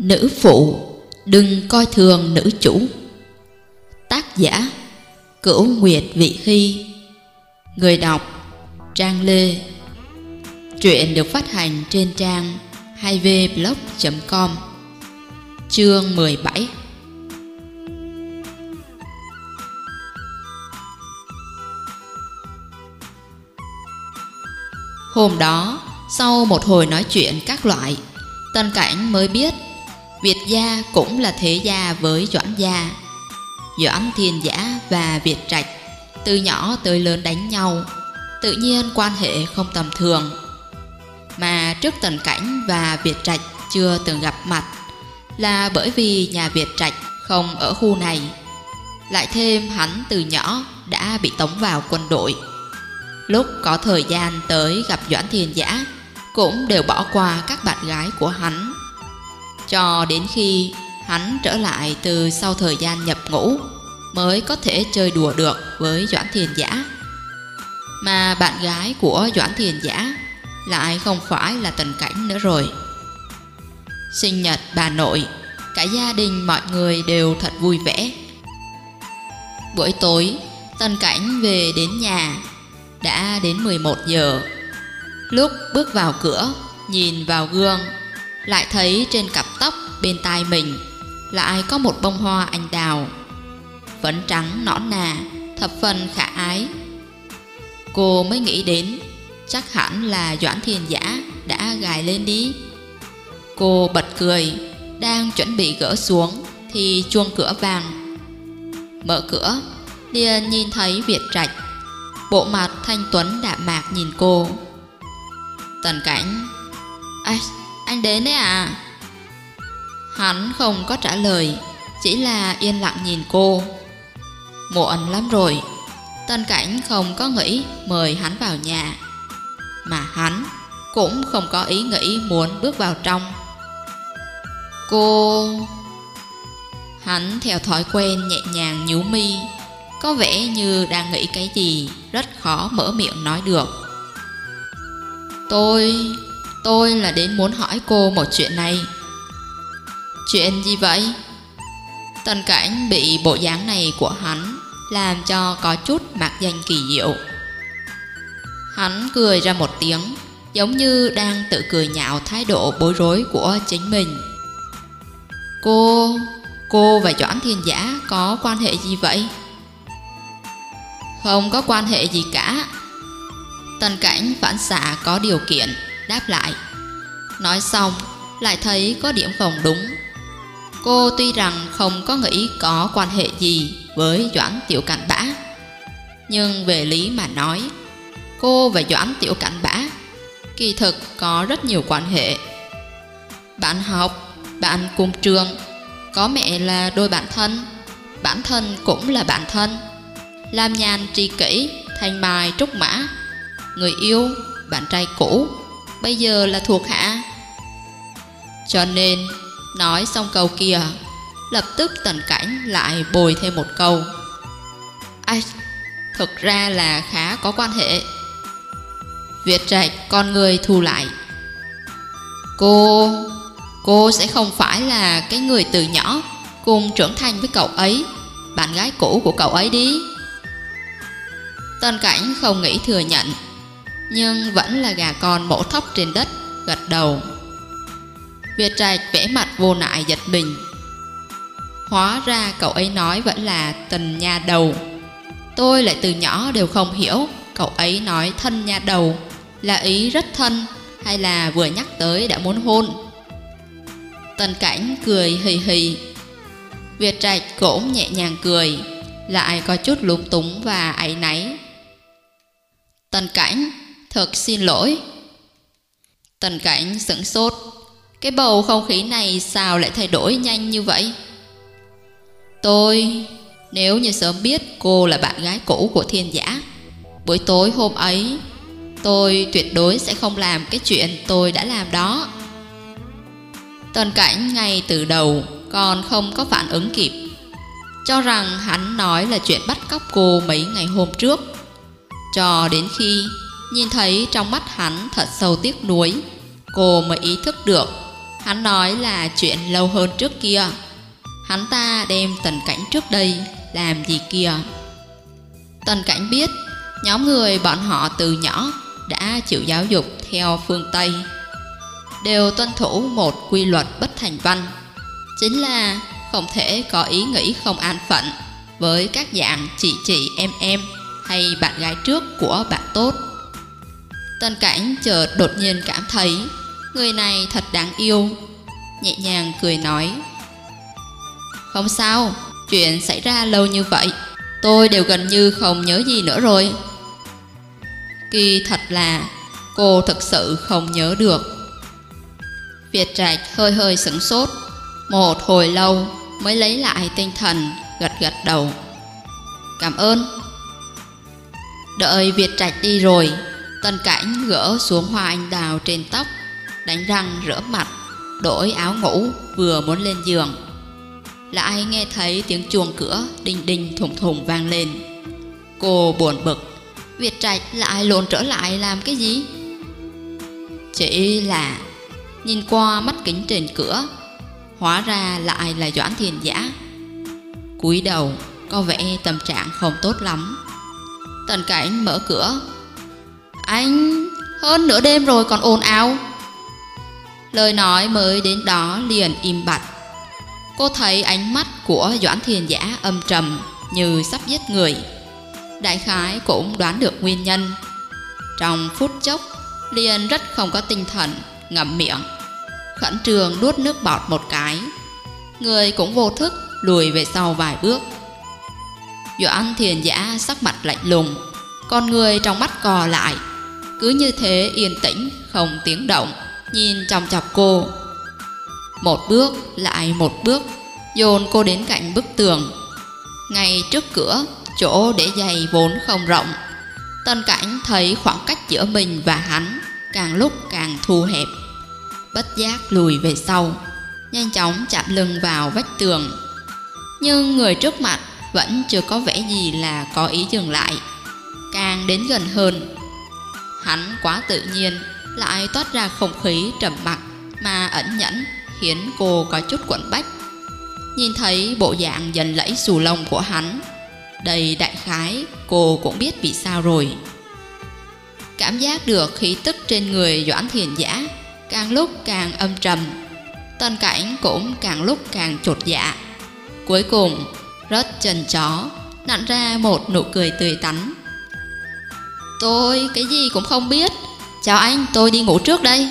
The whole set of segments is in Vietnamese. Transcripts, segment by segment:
Nữ phụ đừng coi thường nữ chủ. Tác giả Cửu Nguyệt Vị Hy. Người đọc Trang Lê. Truyện được phát hành trên trang 2vblog.com Chương 17 Hôm đó, sau một hồi nói chuyện các loại, Tân Cảnh mới biết Việt gia cũng là thế gia với Doãn gia. Doãn Thiên Giả và Việt Trạch từ nhỏ tới lớn đánh nhau, tự nhiên quan hệ không tầm thường. Mà trước Tần Cảnh và Việt Trạch chưa từng gặp mặt là bởi vì nhà Việt Trạch không ở khu này. Lại thêm hắn từ nhỏ đã bị tống vào quân đội. Lúc có thời gian tới gặp Doãn Thiên Giả cũng đều bỏ qua các bạn gái của hắn cho đến khi hắn trở lại từ sau thời gian nhập ngũ mới có thể chơi đùa được với Doãn Thiền Giả. Mà bạn gái của Doãn Thiền Giả lại không phải là Tần Cảnh nữa rồi. Sinh nhật bà nội, cả gia đình mọi người đều thật vui vẻ. Buổi tối, Tần Cảnh về đến nhà, đã đến 11 giờ. Lúc bước vào cửa, nhìn vào gương lại thấy trên cặp tóc bên tai mình lại có một bông hoa anh đào. Vẫn trắng, nõn nà, thập phần khả ái. Cô mới nghĩ đến, chắc hẳn là doãn thiên giả đã gài lên đi. Cô bật cười, đang chuẩn bị gỡ xuống thì chuông cửa vàng. Mở cửa liền nhìn thấy việt trạch. Bộ mặt thanh tuấn đạm mạc nhìn cô. Tần cảnh ách anh đến đấy à Hắn không có trả lời, Chỉ là yên lặng nhìn cô. Muộn lắm rồi, Tân cảnh không có nghĩ mời hắn vào nhà, Mà hắn cũng không có ý nghĩ muốn bước vào trong. Cô... Hắn theo thói quen nhẹ nhàng nhíu mi, Có vẻ như đang nghĩ cái gì, Rất khó mở miệng nói được. Tôi... Tôi là đến muốn hỏi cô một chuyện này. Chuyện gì vậy? Tần cảnh bị bộ dáng này của hắn Làm cho có chút mạc danh kỳ diệu. Hắn cười ra một tiếng, Giống như đang tự cười nhạo thái độ bối rối của chính mình. Cô... Cô và Doãn Thiên Giả có quan hệ gì vậy? Không có quan hệ gì cả. Tần cảnh phản xạ có điều kiện đáp lại. Nói xong lại thấy có điểm không đúng. Cô tuy rằng không có nghĩ có quan hệ gì với Doãn Tiểu Cảnh Bã Nhưng về lý mà nói Cô và Doãn Tiểu Cảnh Bã Kỳ thực có rất nhiều quan hệ. Bạn học, bạn cùng trường Có mẹ là đôi bạn thân Bản thân cũng là bạn thân. Lam nhàn tri kỷ, thanh mai trúc mã. Người yêu, bạn trai cũ. Bây giờ là thuộc hạ. Cho nên, Nói xong câu kia, Lập tức tần cảnh lại bồi thêm một câu. Ai Thực ra là khá có quan hệ. Việt trạch, con người thu lại. Cô Cô sẽ không phải là cái người từ nhỏ Cùng trưởng thành với cậu ấy, Bạn gái cũ của cậu ấy đi. Tân cảnh không nghĩ thừa nhận. Nhưng vẫn là gà con mổ thóc trên đất, Gật đầu. Việt Trạch vẽ mặt vô nại giật mình. Hóa ra cậu ấy nói vẫn là tình nha đầu. Tôi lại từ nhỏ đều không hiểu Cậu ấy nói thân nha đầu Là ý rất thân Hay là vừa nhắc tới đã muốn hôn. Tần cảnh cười hì hì. Việt Trạch cũng nhẹ nhàng cười, Lại có chút lúng túng và áy náy. Tần cảnh Thật xin lỗi Tần cảnh sững sốt cái bầu không khí này sao lại thay đổi nhanh như vậy? Tôi, nếu như sớm biết cô là bạn gái cũ của thiên giả, buổi tối hôm ấy, tôi tuyệt đối sẽ không làm cái chuyện tôi đã làm đó. Tần cảnh ngay từ đầu còn không có phản ứng kịp, cho rằng hắn nói là chuyện bắt cóc cô mấy ngày hôm trước. Cho đến khi nhìn thấy trong mắt hắn thật sâu tiếc nuối, cô mới ý thức được Hắn nói là chuyện lâu hơn trước kia. Hắn ta đem tần cảnh trước đây Làm gì kia? Tần cảnh biết Nhóm người bọn họ từ nhỏ Đã chịu giáo dục theo phương Tây. Đều tuân thủ một quy luật bất thành văn. Chính là không thể có ý nghĩ không an phận Với các dạng chị chị em em Hay bạn gái trước của bạn tốt. Tần cảnh chợt đột nhiên cảm thấy Người này thật đáng yêu. Nhẹ nhàng cười nói, Không sao, Chuyện xảy ra lâu như vậy, Tôi đều gần như không nhớ gì nữa rồi. Kỳ thật là Cô thực sự không nhớ được. Việt Trạch hơi hơi sửng sốt, Một hồi lâu Mới lấy lại tinh thần, Gật gật đầu. Cảm ơn. Đợi Việt Trạch đi rồi Tân cảnh gỡ xuống hoa anh đào trên tóc, Đánh răng rửa mặt, Đổi áo ngủ, vừa muốn lên giường. Lại nghe thấy tiếng chuông cửa Đinh đinh thùng thùng vang lên. Cô buồn bực, Việt Trạch lại lộn trở lại làm cái gì? Chỉ là Nhìn qua mắt kính trên cửa, Hóa ra lại là Doãn Thiền Giả. Cúi đầu, Có vẻ tâm trạng không tốt lắm. Tần cảnh mở cửa anh, hơn nửa đêm rồi còn ồn ào. Lời nói mới đến đó liền im bặt. Cô thấy ánh mắt của Doãn Thiền Giả âm trầm Như sắp giết người. Đại khái cũng đoán được nguyên nhân. Trong phút chốc, Liền rất không có tinh thần, Ngậm miệng, Khẩn trường nuốt nước bọt một cái. Người cũng vô thức lùi về sau vài bước. Doãn thiền giả sắc mặt lạnh lùng, Con người trong mắt cò lại. Cứ như thế yên tĩnh, Không tiếng động, Nhìn chòng chọc cô. Một bước, lại một bước, Dồn cô đến cạnh bức tường. Ngay trước cửa, Chỗ để giày vốn không rộng. Tân cảnh thấy khoảng cách giữa mình và hắn Càng lúc càng thu hẹp. Bất giác lùi về sau, Nhanh chóng chạm lưng vào vách tường. Nhưng người trước mặt Vẫn chưa có vẻ gì là có ý dừng lại. Càng đến gần hơn Hắn quá tự nhiên, Lại toát ra không khí trầm mặc Mà ẩn nhẫn, Khiến cô có chút quẩn bách. Nhìn thấy bộ dạng dần lẫy xù lông của hắn, Đầy đại khái, Cô cũng biết vì sao rồi. Cảm giác được khí tức trên người Doãn Thiền Giả Càng lúc càng âm trầm Tân cảnh cũng càng lúc càng trột dạ. Cuối cùng Rất chân chó, Nặn ra một nụ cười tươi tắn. Tôi cái gì cũng không biết. Chào anh, tôi đi ngủ trước đây.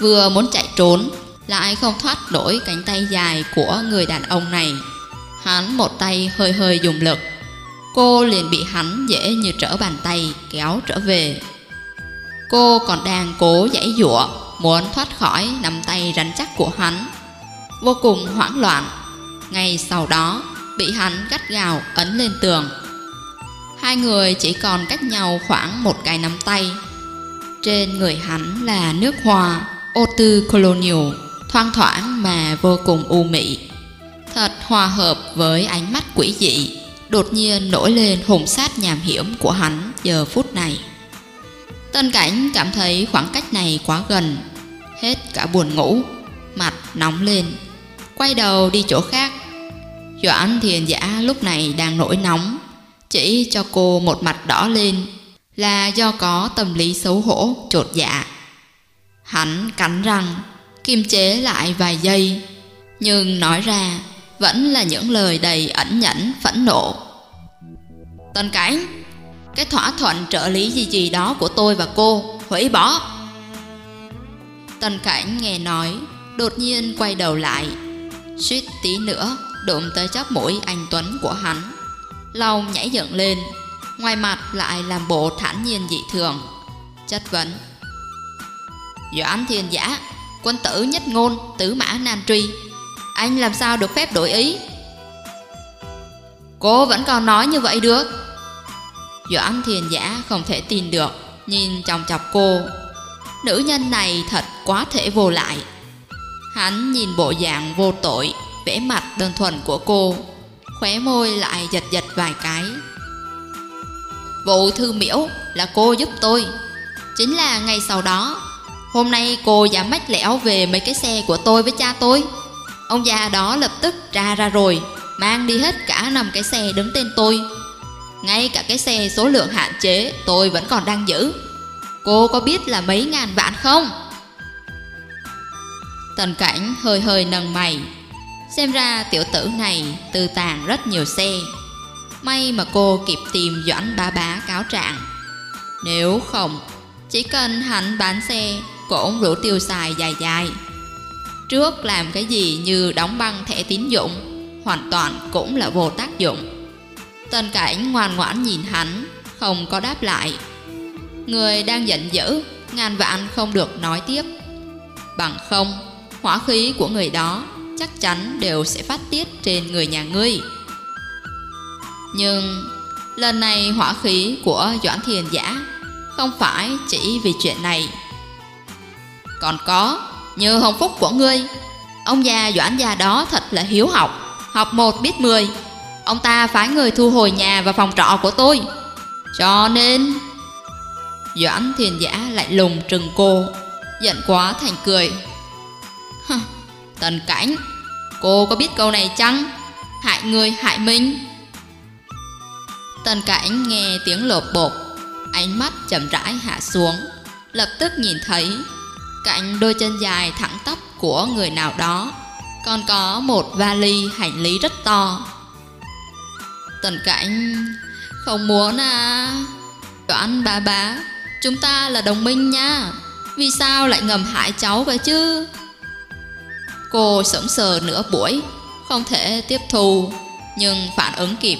Vừa muốn chạy trốn Lại không thoát nổi cánh tay dài của người đàn ông này. Hắn một tay hơi hơi dùng lực. Cô liền bị hắn dễ như trở bàn tay kéo trở về. Cô còn đang cố giải dụa Muốn thoát khỏi nắm tay rắn chắc của hắn. Vô cùng hoảng loạn. Ngay sau đó, Bị hắn gắt gào ấn lên tường. Hai người chỉ còn cách nhau khoảng một cái nắm tay. Trên người hắn là nước hòa Ô tư colonial, Thoang thoảng mà vô cùng u mị. Thật hòa hợp với ánh mắt quỷ dị, Đột nhiên nổi lên hùng sát nhàm hiểm của hắn giờ phút này. Tân cảnh cảm thấy khoảng cách này quá gần, Hết cả buồn ngủ, Mặt nóng lên, Quay đầu đi chỗ khác. Doãn thiền giả lúc này đang nổi nóng chỉ cho cô một mặt đỏ lên Là do có tâm lý xấu hổ trột dạ. Hắn cắn răng, Kiềm chế lại vài giây, Nhưng nói ra Vẫn là những lời đầy ẩn nhẫn, phẫn nộ. Tân cảnh, cái thỏa thuận trợ lý gì gì đó của tôi và cô, hủy bỏ. Tần cảnh nghe nói, Đột nhiên quay đầu lại, Suýt tí nữa Đụng tới chóp mũi anh Tuấn của hắn. Lòng nhảy dựng lên, Ngoài mặt lại làm bộ thản nhiên dị thường. Chất vấn. Doãn thiên giả, Quân tử nhất ngôn Tử mã nam truy. Anh làm sao được phép đổi ý? Cô vẫn còn nói như vậy được. Doãn thiền giả không thể tin được, Nhìn chòng chọc cô. Nữ nhân này thật quá thể vô lại. Hắn nhìn bộ dạng vô tội, vẻ mặt đơn thuần của cô. Khóe môi lại giật giật vài cái. Vụ thư miễu là cô giúp tôi. Chính là ngày sau đó, Hôm nay cô dám mách lẻo về mấy cái xe của tôi với cha tôi. Ông già đó lập tức ra ra rồi, Mang đi hết cả năm cái xe đứng tên tôi. Ngay cả cái xe số lượng hạn chế tôi vẫn còn đang giữ. Cô có biết là mấy ngàn vạn không? Tần cảnh hơi hơi nâng mày. Xem ra tiểu tử này tư tàng rất nhiều xe. May mà cô kịp tìm Doãn bá bá cáo trạng. Nếu không, Chỉ cần hắn bán xe Cũng đủ tiêu xài dài dài. Trước làm cái gì như đóng băng thẻ tín dụng, Hoàn toàn cũng là vô tác dụng. Tần cảnh ngoan ngoãn nhìn hắn, Không có đáp lại. Người đang giận dữ, Ngàn vạn không được nói tiếp. Bằng không, Hỏa khí của người đó Chắc chắn đều sẽ phát tiết trên người nhà ngươi. Nhưng Lần này hỏa khí của Doãn Thiền Giả Không phải chỉ vì chuyện này. Còn có Như hồng phúc của ngươi Ông già Doãn già đó thật là hiếu học Học một biết mười. Ông ta phái người thu hồi nhà và phòng trọ của tôi. Cho nên Doãn thiền giả lại lùng trừng cô Giận quá thành cười. Hừ, Tần cảnh. Cô có biết câu này chăng? Hại người hại mình. Tần cảnh nghe tiếng lột bột Ánh mắt chậm rãi hạ xuống, Lập tức nhìn thấy Cạnh đôi chân dài thẳng tắp của người nào đó, Còn có một vali hành lý rất to. Tần cảnh, Không muốn à? Đoán ba bá, Chúng ta là đồng minh nha. Vì sao lại ngầm hại cháu vậy chứ? Cô sững sờ nửa buổi, Không thể tiếp thu, Nhưng phản ứng kịp,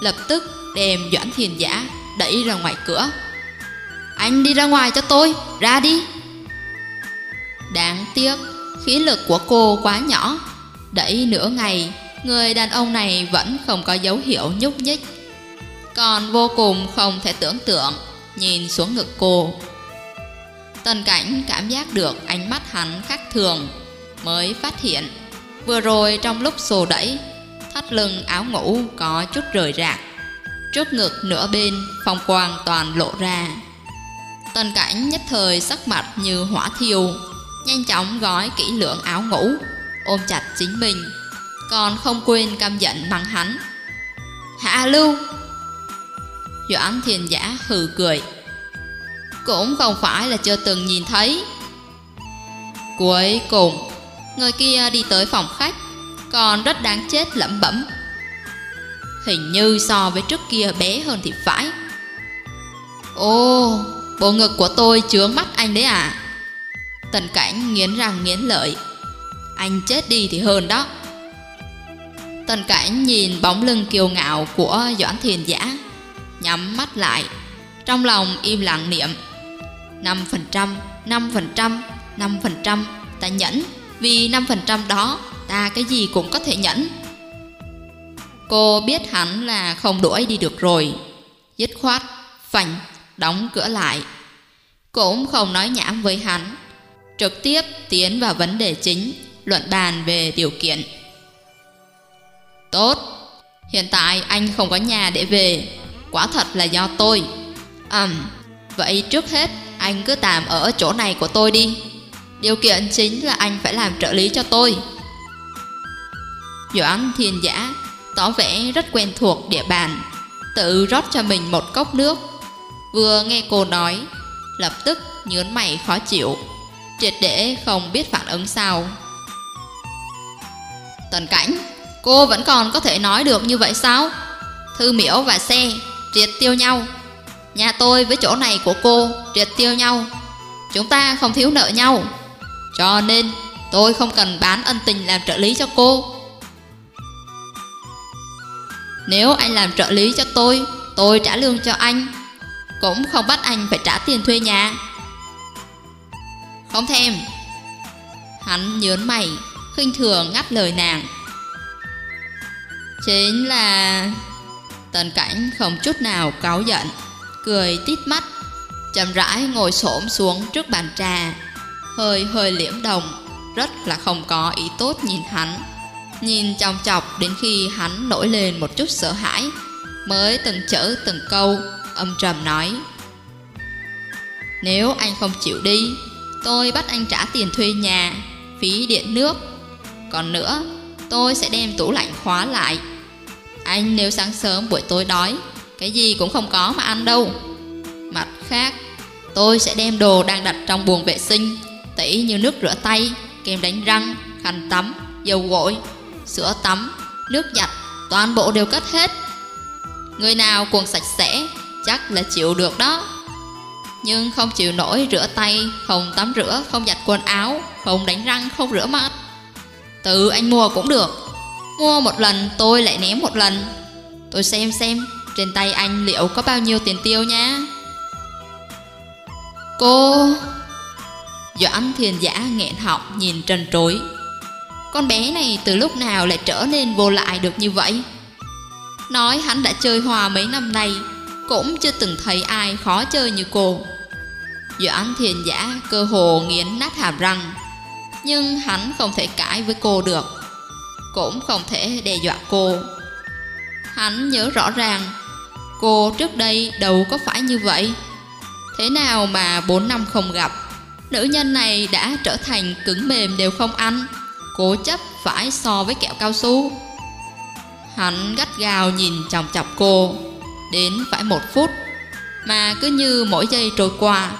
Lập tức đem Doãn Thiền Giả Đẩy ra ngoài cửa. Anh đi ra ngoài cho tôi, Ra đi. Đáng tiếc, Khí lực của cô quá nhỏ. Đẩy nửa ngày, Người đàn ông này vẫn không có dấu hiệu nhúc nhích. Còn vô cùng không thể tưởng tượng, Nhìn xuống ngực cô. Tần cảnh cảm giác được ánh mắt hắn khác thường. Mới phát hiện. Vừa rồi trong lúc xô đẩy, Thắt lưng áo ngủ có chút rời rạc. Trước ngực nửa bên, Phong quang toàn lộ ra. Tần cảnh nhất thời sắc mặt như hỏa thiêu, Nhanh chóng gói kỹ lưỡng áo ngủ, Ôm chặt chính mình, Còn không quên căm giận mắng hắn. Hạ lưu! Doãn thiền giả hừ cười. Cũng không phải là chưa từng nhìn thấy. Cuối cùng Người kia đi tới phòng khách Còn rất đáng chết lẩm bẩm. Hình như so với trước kia bé hơn thì phải. Ô Bộ ngực của tôi chướng mắt anh đấy à Tần cảnh nghiến răng nghiến lợi. Anh chết đi thì hơn đó. Tần cảnh nhìn bóng lưng kiêu ngạo của Doãn Thiền Giả Nhắm mắt lại Trong lòng im lặng niệm. 5%, 5%, 5% Ta nhẫn. Vì 5% đó, Ta cái gì cũng có thể nhẫn. Cô biết hắn là không đuổi đi được rồi. Dứt khoát Phành Đóng cửa lại. Cũng không nói nhảm với hắn. Trực tiếp tiến vào vấn đề chính, Luận bàn về điều kiện. Tốt, Hiện tại anh không có nhà để về. Quả thật là do tôi. Ừm, Vậy trước hết anh cứ tạm ở chỗ này của tôi đi. Điều kiện chính là anh phải làm trợ lý cho tôi. Doãn thiên giả Tỏ vẻ rất quen thuộc địa bàn, Tự rót cho mình một cốc nước. Vừa nghe cô nói, Lập tức nhớn mày khó chịu, Triệt để không biết phản ứng sao Tần cảnh, Cô vẫn còn có thể nói được như vậy sao? Thư miễu và xe Triệt tiêu nhau. Nhà tôi với chỗ này của cô Triệt tiêu nhau. Chúng ta không thiếu nợ nhau. Cho nên, tôi không cần bán ân tình làm trợ lý cho cô. Nếu anh làm trợ lý cho tôi Tôi trả lương cho anh. Cũng không bắt anh phải trả tiền thuê nhà. Không thèm. Hắn nhớn mày, khinh thường ngắt lời nàng. Chính là Tần cảnh không chút nào cáu giận, Cười tít mắt, chậm rãi ngồi xổm xuống trước bàn trà. Hơi hơi liễm đồng Rất là không có ý tốt nhìn hắn Nhìn chòng chọc đến khi hắn nổi lên một chút sợ hãi Mới từng chữ từng câu Âm trầm nói Nếu anh không chịu đi tôi bắt anh trả tiền thuê nhà, phí điện nước. Còn nữa, tôi sẽ đem tủ lạnh khóa lại. Anh nếu sáng sớm buổi tối đói, cái gì cũng không có mà ăn đâu. Mặt khác, tôi sẽ đem đồ đang đặt trong buồng vệ sinh, tỉ như nước rửa tay, kem đánh răng, khăn tắm, dầu gội, sữa tắm, nước giặt, toàn bộ đều cất hết. Người nào cuồng sạch sẽ, chắc là chịu được đó. Nhưng không chịu nổi rửa tay, không tắm rửa, không giặt quần áo, không đánh răng, không rửa mặt. Tự anh mua cũng được. Mua một lần tôi lại ném một lần. Tôi xem xem trên tay anh liệu có bao nhiêu tiền tiêu nha. Cô... Doãn thiền giả nghẹn họng nhìn trần trối Con bé này từ lúc nào lại trở nên vô lại được như vậy? Nói hắn đã chơi hòa mấy năm nay, Cũng chưa từng thấy ai khó chơi như cô. Doãn thiền giả cơ hồ nghiến nát hàm răng, Nhưng hắn không thể cãi với cô được, Cũng không thể đe dọa cô. Hắn nhớ rõ ràng, Cô trước đây đâu có phải như vậy. Thế nào mà 4 năm không gặp? Nữ nhân này đã trở thành cứng mềm đều không ăn, Cố chấp phải so với kẹo cao su. Hắn gắt gào nhìn chòng chọc cô, Đến phải một phút. Mà cứ như mỗi giây trôi qua,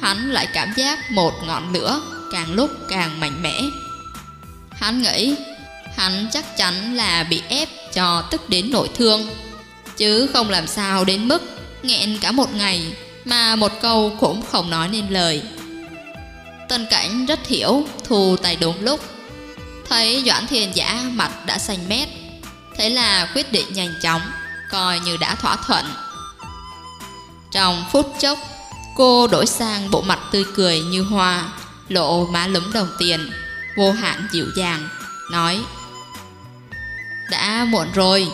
Hắn lại cảm giác một ngọn lửa Càng lúc càng mạnh mẽ. Hắn nghĩ, Hắn chắc chắn là bị ép cho tức đến nội thương, Chứ không làm sao đến mức nghẹn cả một ngày Mà một câu cũng không nói nên lời. Tân cảnh rất hiểu Thu tay đúng lúc. Thấy Doãn Thiền Giả mặt đã xanh mét, Thế là quyết định nhanh chóng, Coi như đã thỏa thuận. Trong phút chốc, Cô đổi sang bộ mặt tươi cười như hoa, Lộ má lúm đồng tiền, Vô hạn dịu dàng, Nói, Đã muộn rồi,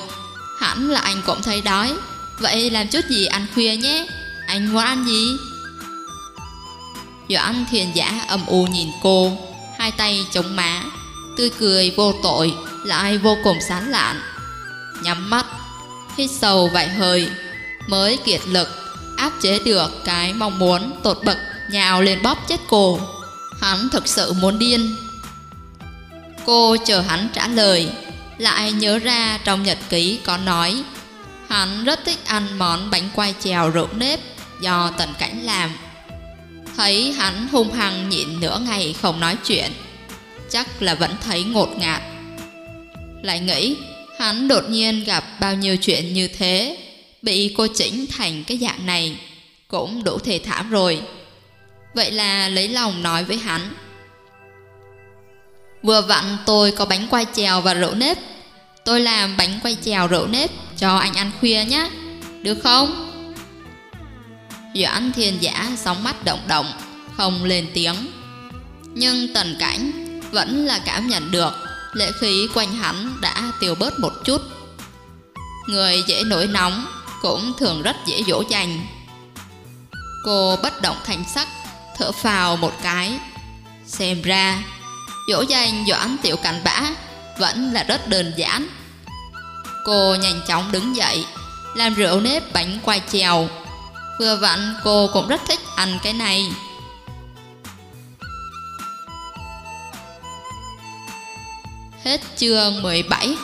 Hẳn là anh cũng thấy đói, Vậy làm chút gì ăn khuya nhé, Anh muốn ăn gì? Doãn thiền giả âm u nhìn cô Hai tay chống má Tươi cười vô tội Lại vô cùng sán lạn Nhắm mắt Hít sâu vài hơi Mới kiệt lực áp chế được cái mong muốn tột bậc nhào lên bóp chết cô. Hắn thực sự muốn điên. Cô chờ hắn trả lời, lại nhớ ra trong nhật ký có nói hắn rất thích ăn món bánh quay chèo rượu nếp do tần cảnh làm. Thấy hắn hung hăng nhịn nửa ngày không nói chuyện, chắc là vẫn thấy ngột ngạt. Lại nghĩ hắn đột nhiên gặp bao nhiêu chuyện như thế bị cô chỉnh thành cái dạng này cũng đủ thể thảm rồi. Vậy là lấy lòng nói với hắn. Vừa vặn tôi có bánh quay chèo và rượu nếp. Tôi làm bánh quay chèo rượu nếp cho anh ăn khuya nhé. Được không? Doãn thiên giả sóng mắt động động, không lên tiếng. Nhưng tần cảnh vẫn là cảm nhận được lệ khí quanh hắn đã tiêu bớt một chút. Người dễ nổi nóng cũng thường rất dễ dỗ dành. Cô bất động thành sắc, thở phào một cái. Xem ra, dỗ dành Doãn Tiểu Cảnh Bã vẫn là rất đơn giản. Cô nhanh chóng đứng dậy, làm rượu nếp bánh quay trèo Vừa vặn cô cũng rất thích ăn cái này. Hết chương 17